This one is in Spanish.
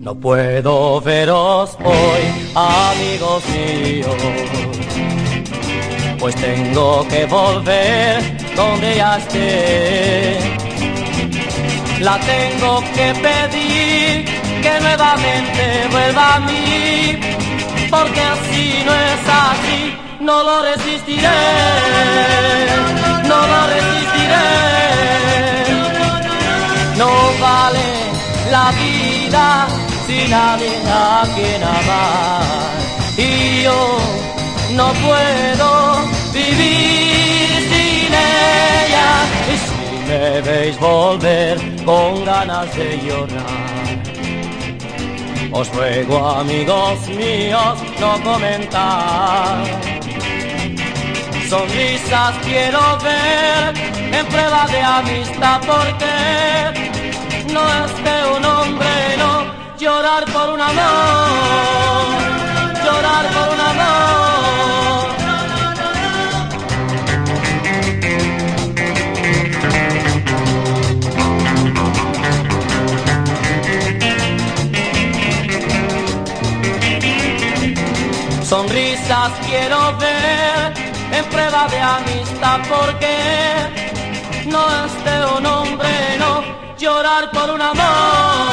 No puedo veros hoy, amigos míos, pues tengo que volver donde ya esté. La tengo que pedir que nuevamente vuelva a mí, porque así no es así, no lo resistiré, no lo resistiré. No vale la vida sin alguien a quien amar. Y yo no puedo vivir sin ella. Y si me veis volver con ganas de llorar. Os ruego, amigos míos, no comentar. Sonrisas quiero ver en prueba de amistad porque no es que llorar por un amor, llorar por un amor. Sonrisas quiero ver en prueba de amistad porque no es de un hombre no llorar por un amor.